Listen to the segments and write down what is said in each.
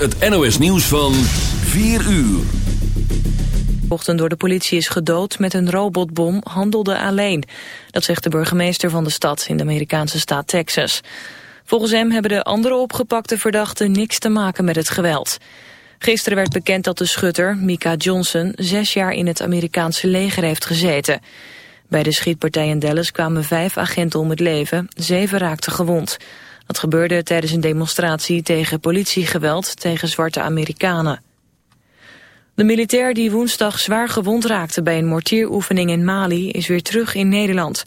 het NOS nieuws van 4 uur. Ochtend door de politie is gedood met een robotbom handelde alleen. Dat zegt de burgemeester van de stad in de Amerikaanse staat Texas. Volgens hem hebben de andere opgepakte verdachten niks te maken met het geweld. Gisteren werd bekend dat de schutter, Mika Johnson, zes jaar in het Amerikaanse leger heeft gezeten. Bij de schietpartij in Dallas kwamen vijf agenten om het leven, zeven raakten gewond. Dat gebeurde tijdens een demonstratie tegen politiegeweld tegen zwarte Amerikanen. De militair die woensdag zwaar gewond raakte bij een mortieroefening in Mali is weer terug in Nederland.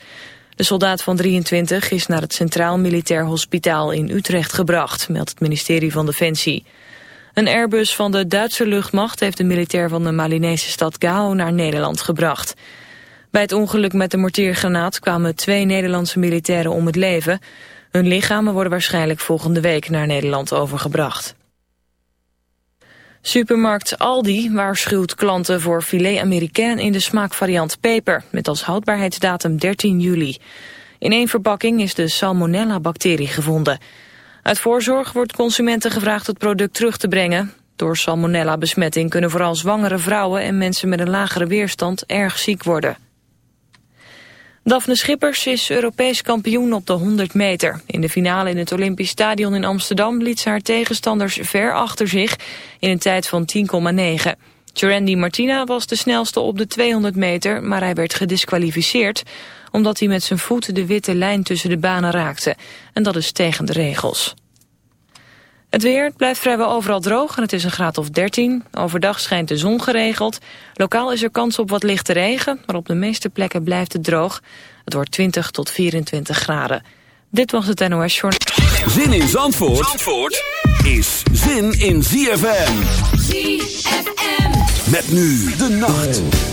De soldaat van 23 is naar het Centraal Militair Hospitaal in Utrecht gebracht, meldt het ministerie van Defensie. Een Airbus van de Duitse luchtmacht heeft de militair van de Malinese stad Gao naar Nederland gebracht. Bij het ongeluk met de mortiergranaat kwamen twee Nederlandse militairen om het leven. Hun lichamen worden waarschijnlijk volgende week naar Nederland overgebracht. Supermarkt Aldi waarschuwt klanten voor filet américain in de smaakvariant peper... met als houdbaarheidsdatum 13 juli. In één verpakking is de salmonella-bacterie gevonden. Uit voorzorg wordt consumenten gevraagd het product terug te brengen. Door salmonella-besmetting kunnen vooral zwangere vrouwen... en mensen met een lagere weerstand erg ziek worden. Daphne Schippers is Europees kampioen op de 100 meter. In de finale in het Olympisch Stadion in Amsterdam liet ze haar tegenstanders ver achter zich in een tijd van 10,9. Gerendi Martina was de snelste op de 200 meter, maar hij werd gedisqualificeerd omdat hij met zijn voet de witte lijn tussen de banen raakte. En dat is tegen de regels. Het weer blijft vrijwel overal droog en het is een graad of 13. Overdag schijnt de zon geregeld. Lokaal is er kans op wat lichte regen, maar op de meeste plekken blijft het droog. Het wordt 20 tot 24 graden. Dit was het NOS Journal. Zin in Zandvoort, Zandvoort is zin in ZFM. ZFM. Met nu de nacht.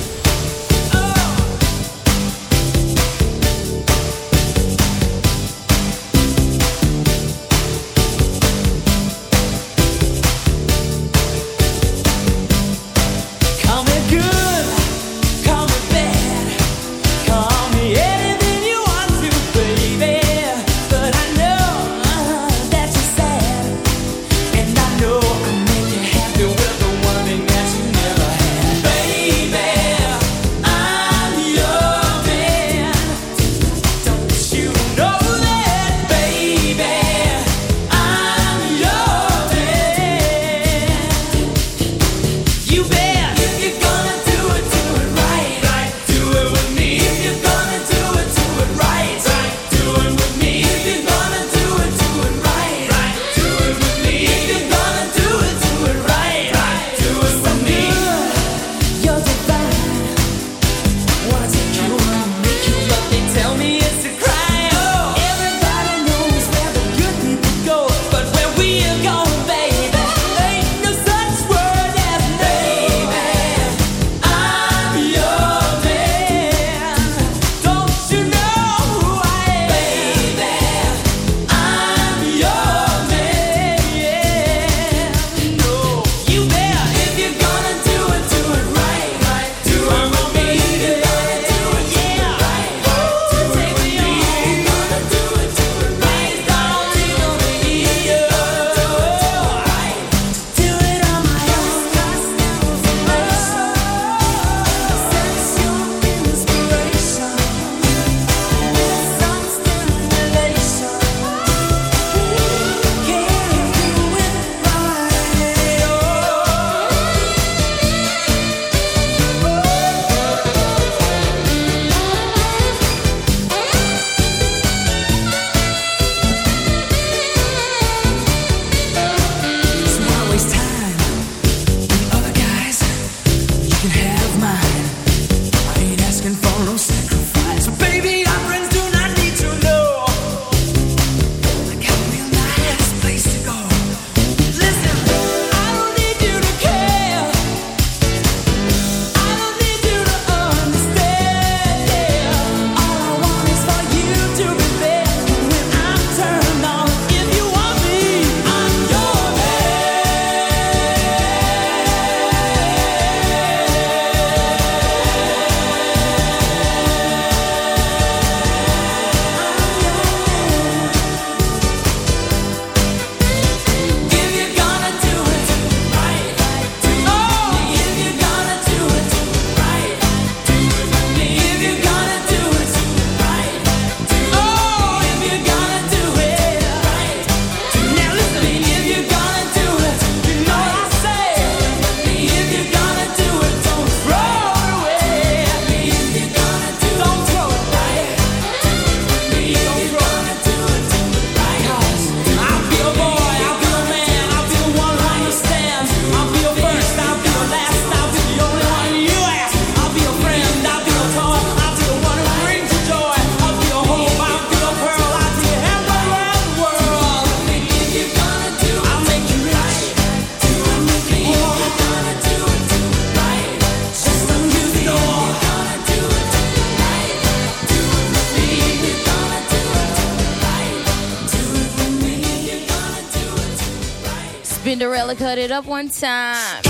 cut it up one time.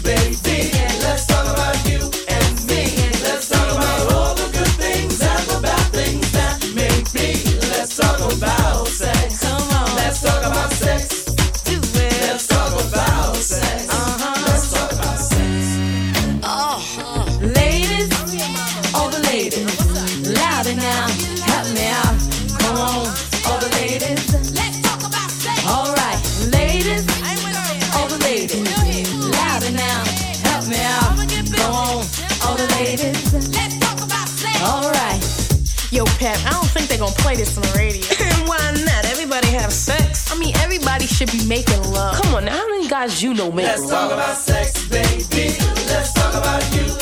making love. Come on, how many guys you know make love? Let's talk about sex, baby. Let's talk about you.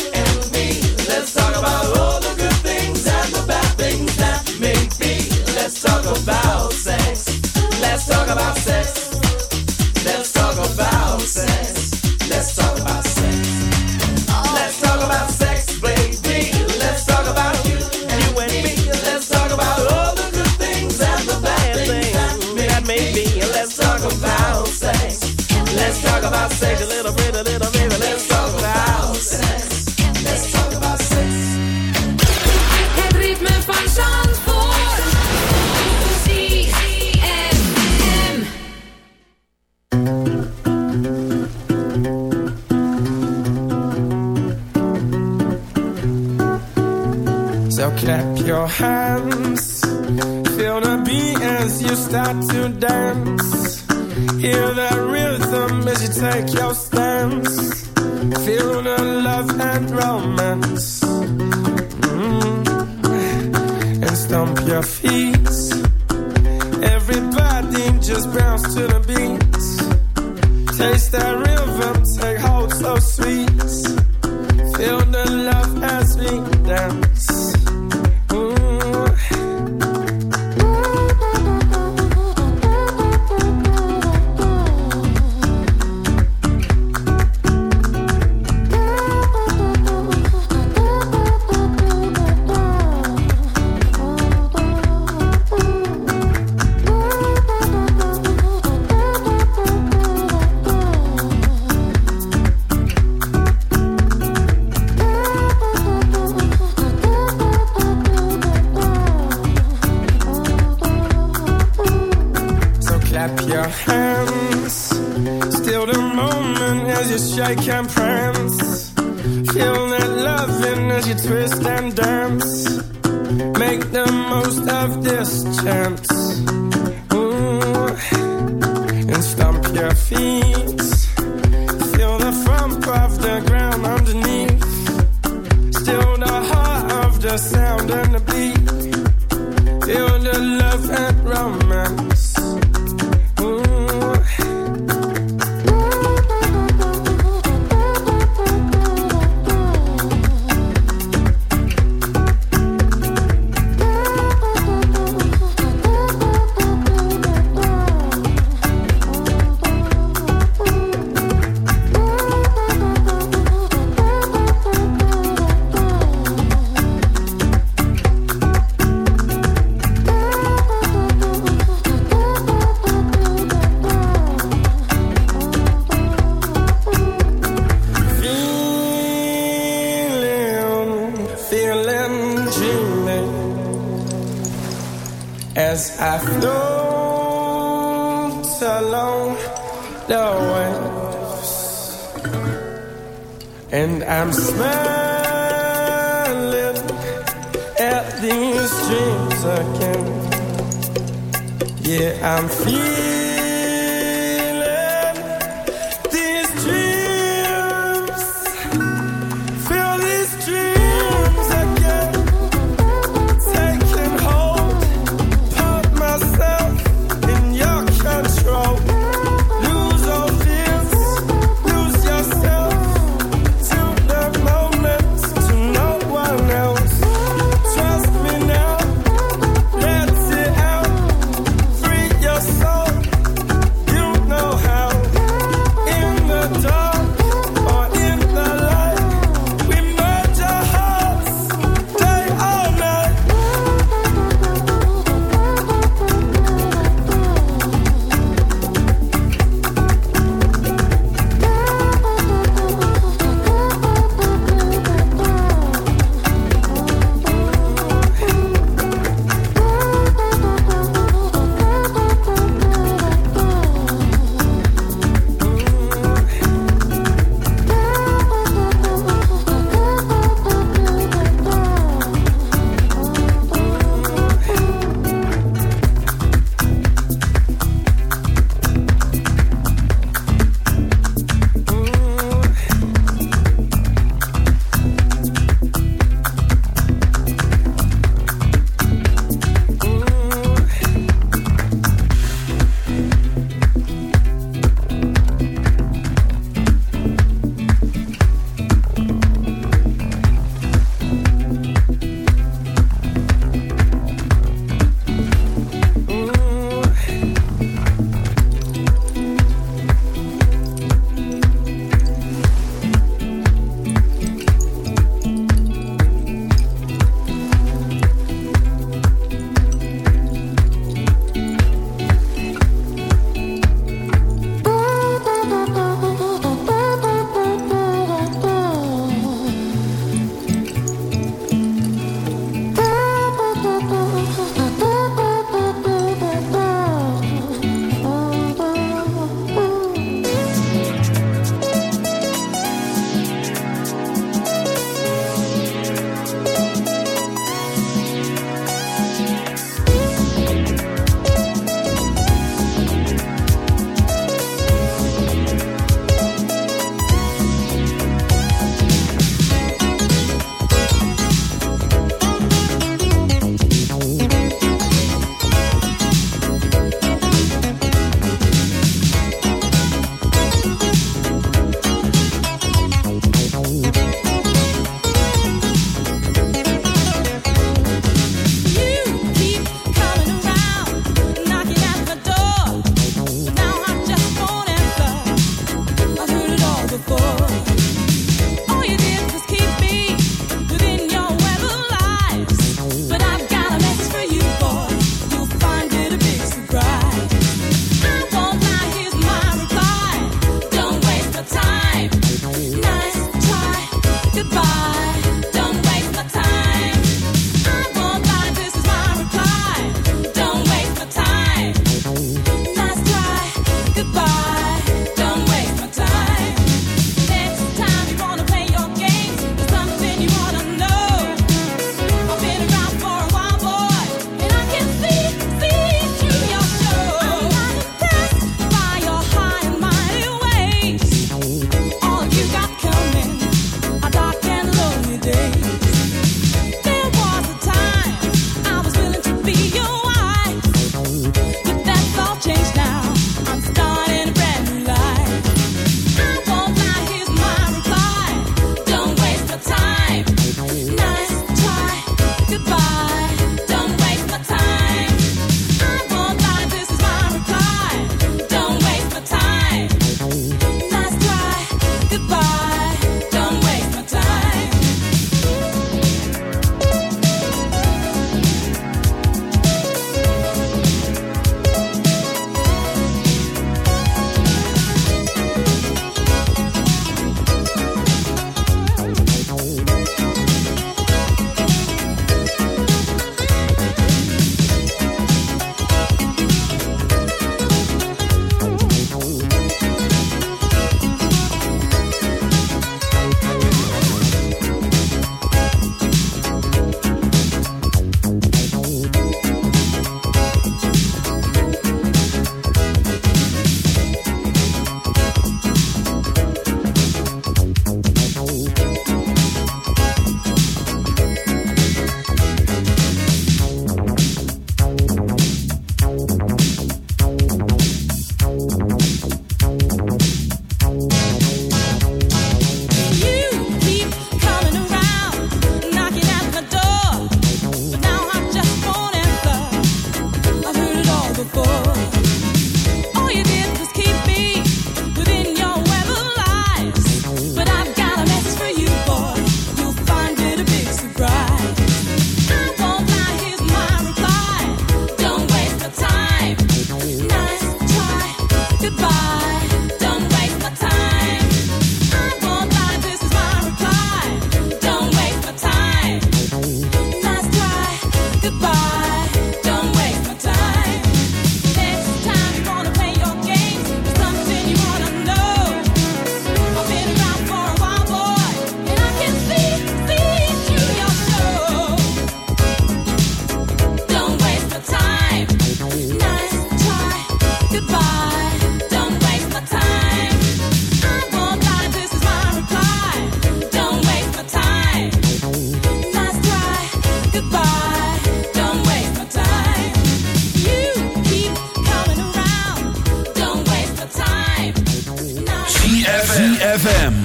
Love and romance.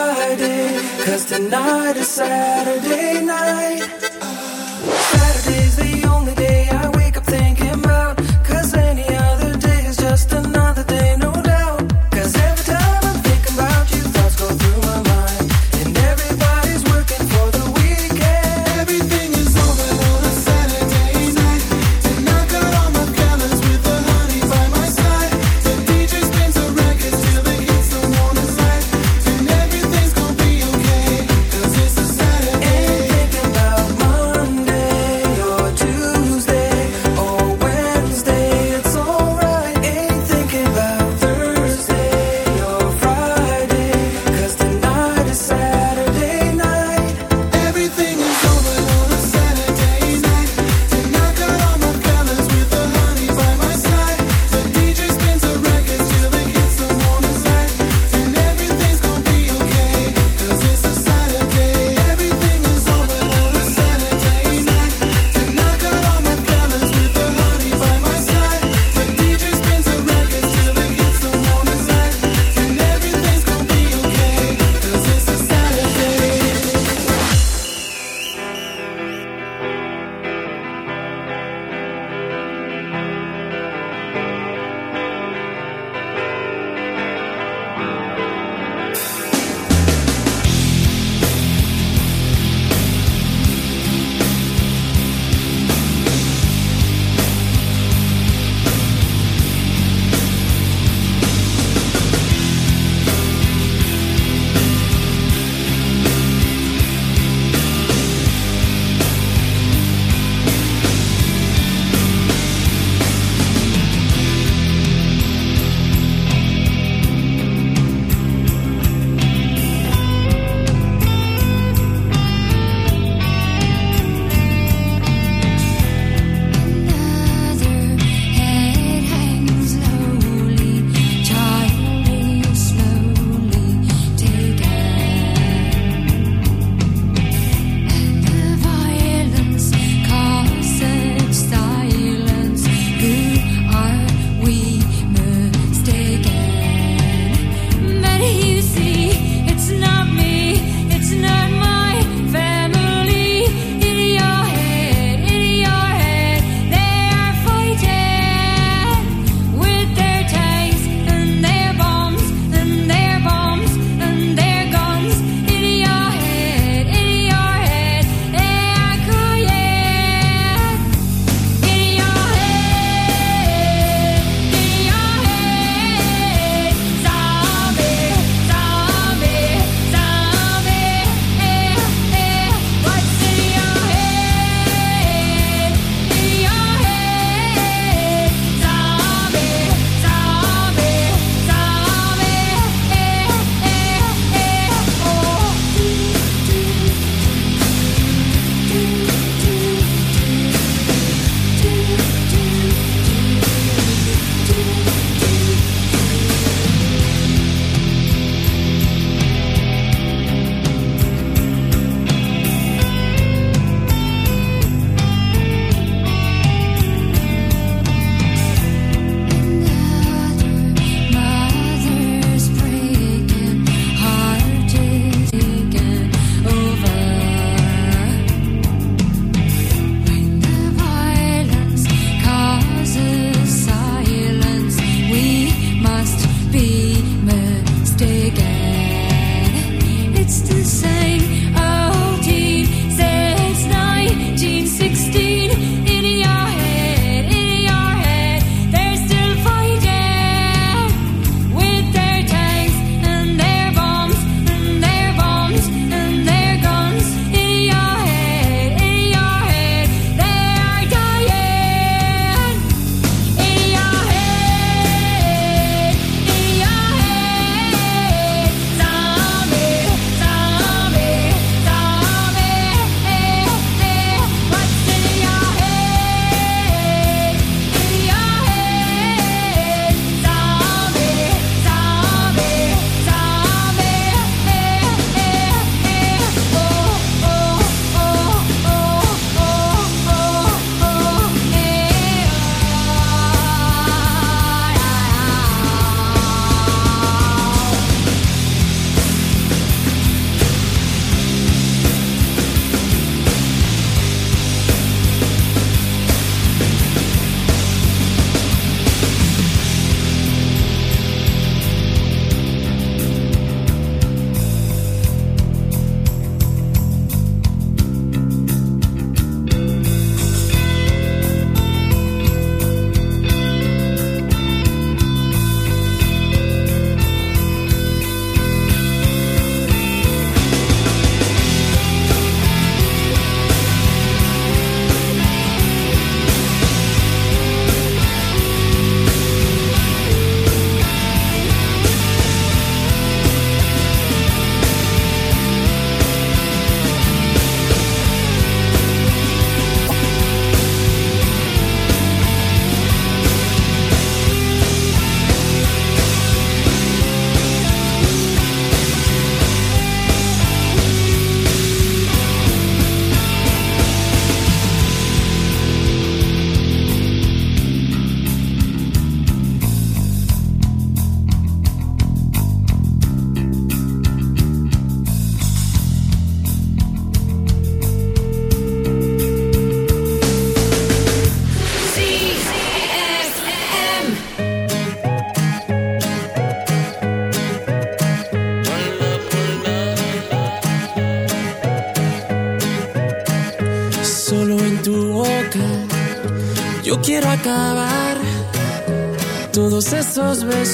Friday, cause tonight is Saturday night. Saturday's the only day.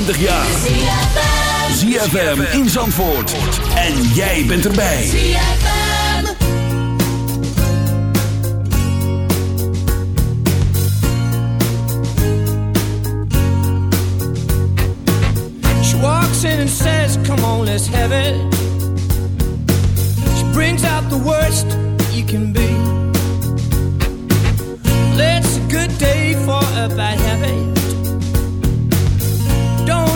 25 jaar. ZFM in Zandvoort. En jij bent erbij. She walks in and says, Come on, let's have it. She brings out the worst you can be. It's a good day for a bad habit.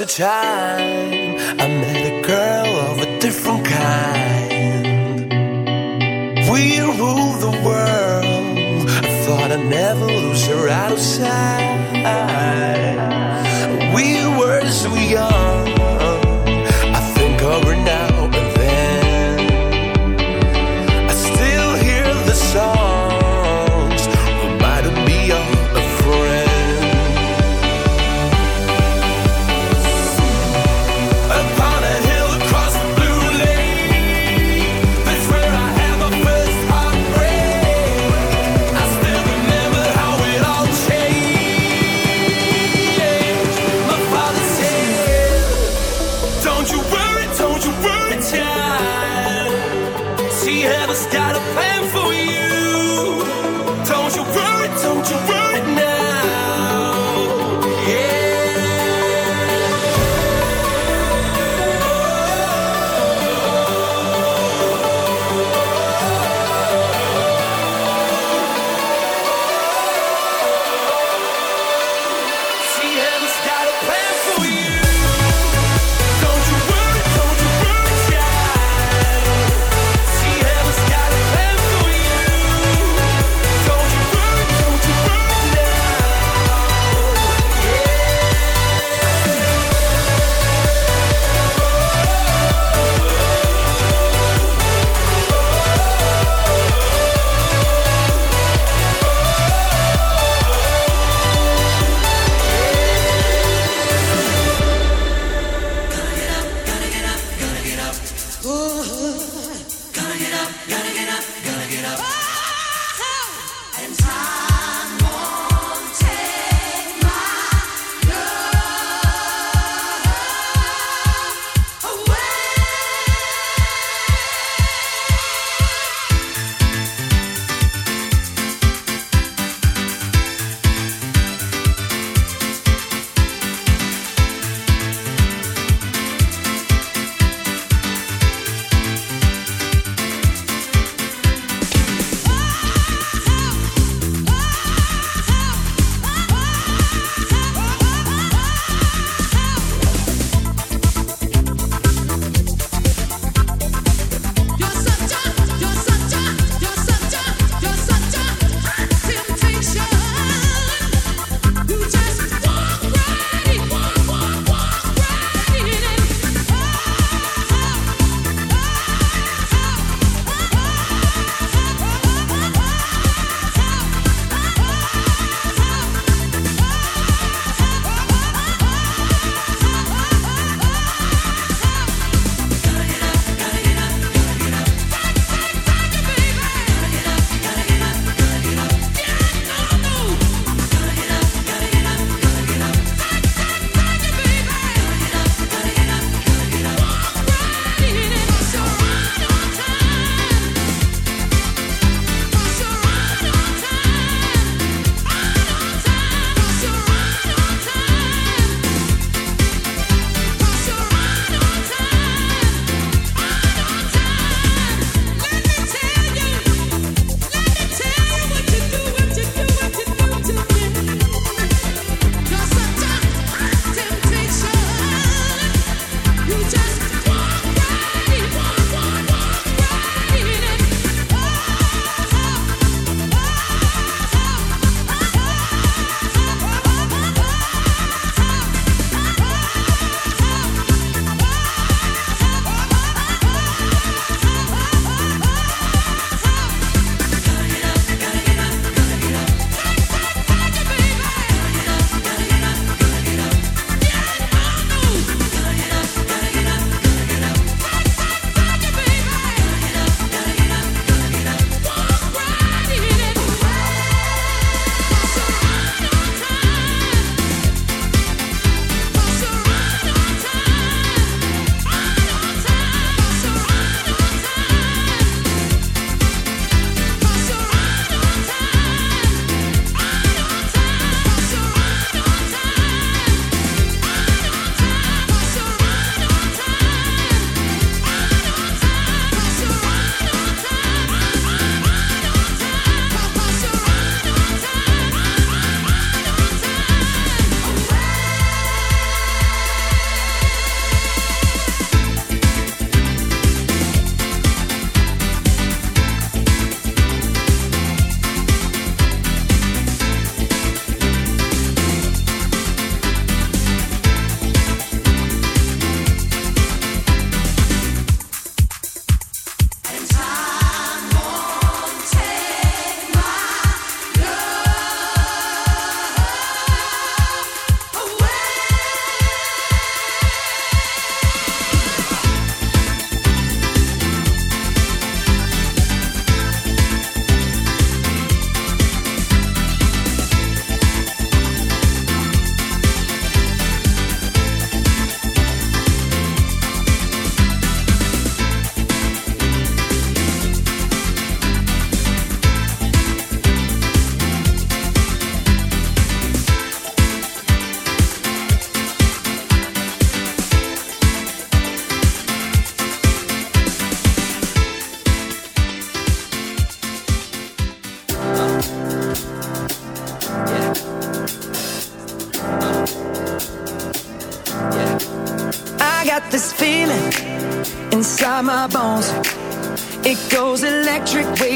A time